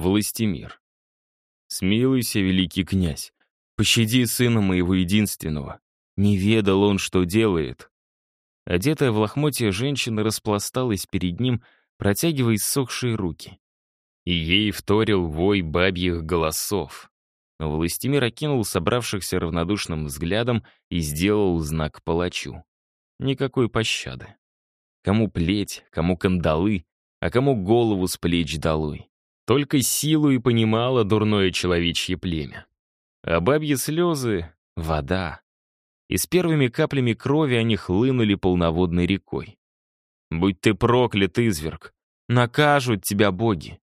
Властимир. «Смилуйся, великий князь, пощади сына моего единственного. Не ведал он, что делает». Одетая в лохмотье женщина распласталась перед ним, протягивая иссохшие руки. И ей вторил вой бабьих голосов. Властимир окинул собравшихся равнодушным взглядом и сделал знак палачу. Никакой пощады. Кому плеть, кому кандалы, а кому голову с плеч долой. Только силу и понимало дурное человечье племя. А бабьи слезы — вода. И с первыми каплями крови они хлынули полноводной рекой. «Будь ты проклят, изверг! Накажут тебя боги!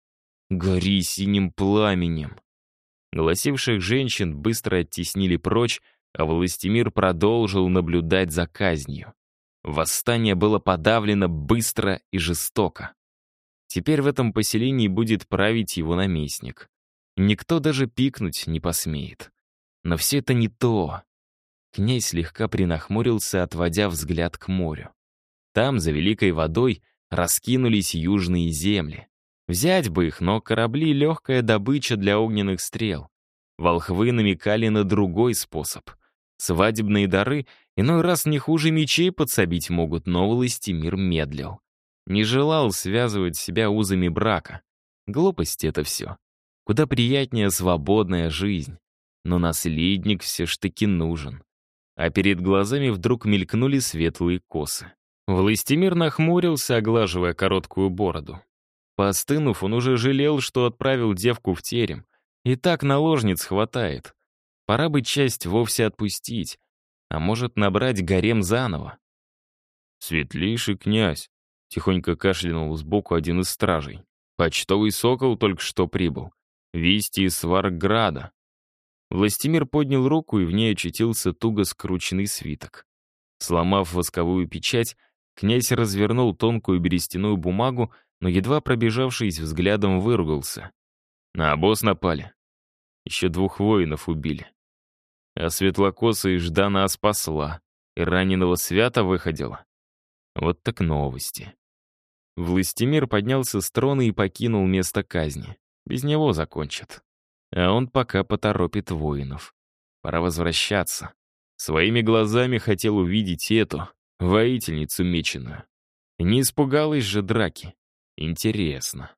Гори синим пламенем!» Голосивших женщин быстро оттеснили прочь, а Властимир продолжил наблюдать за казнью. Восстание было подавлено быстро и жестоко. Теперь в этом поселении будет править его наместник. Никто даже пикнуть не посмеет. Но все это не то. Князь слегка принахмурился, отводя взгляд к морю. Там, за великой водой, раскинулись южные земли. Взять бы их, но корабли — легкая добыча для огненных стрел. Волхвы намекали на другой способ. Свадебные дары иной раз не хуже мечей подсобить могут, но властимир медлил. Не желал связывать себя узами брака. Глупости это все. Куда приятнее свободная жизнь. Но наследник все ж таки нужен. А перед глазами вдруг мелькнули светлые косы. Властимир нахмурился, оглаживая короткую бороду. Поостынув, он уже жалел, что отправил девку в терем. И так наложниц хватает. Пора бы часть вовсе отпустить, а может набрать гарем заново. «Светлейший князь», — тихонько кашлянул сбоку один из стражей. «Почтовый сокол только что прибыл. Вести из Сварграда». Властимир поднял руку, и в ней очутился туго скрученный свиток. Сломав восковую печать, князь развернул тонкую берестяную бумагу, но едва пробежавшись взглядом выругался. На обоз напали. Еще двух воинов убили. А светлокоса Ждана спасла, и раненого свято выходила. Вот так новости. Властимир поднялся с трона и покинул место казни. Без него закончат. А он пока поторопит воинов. Пора возвращаться. Своими глазами хотел увидеть эту, воительницу меченую. Не испугалась же драки. Интересно.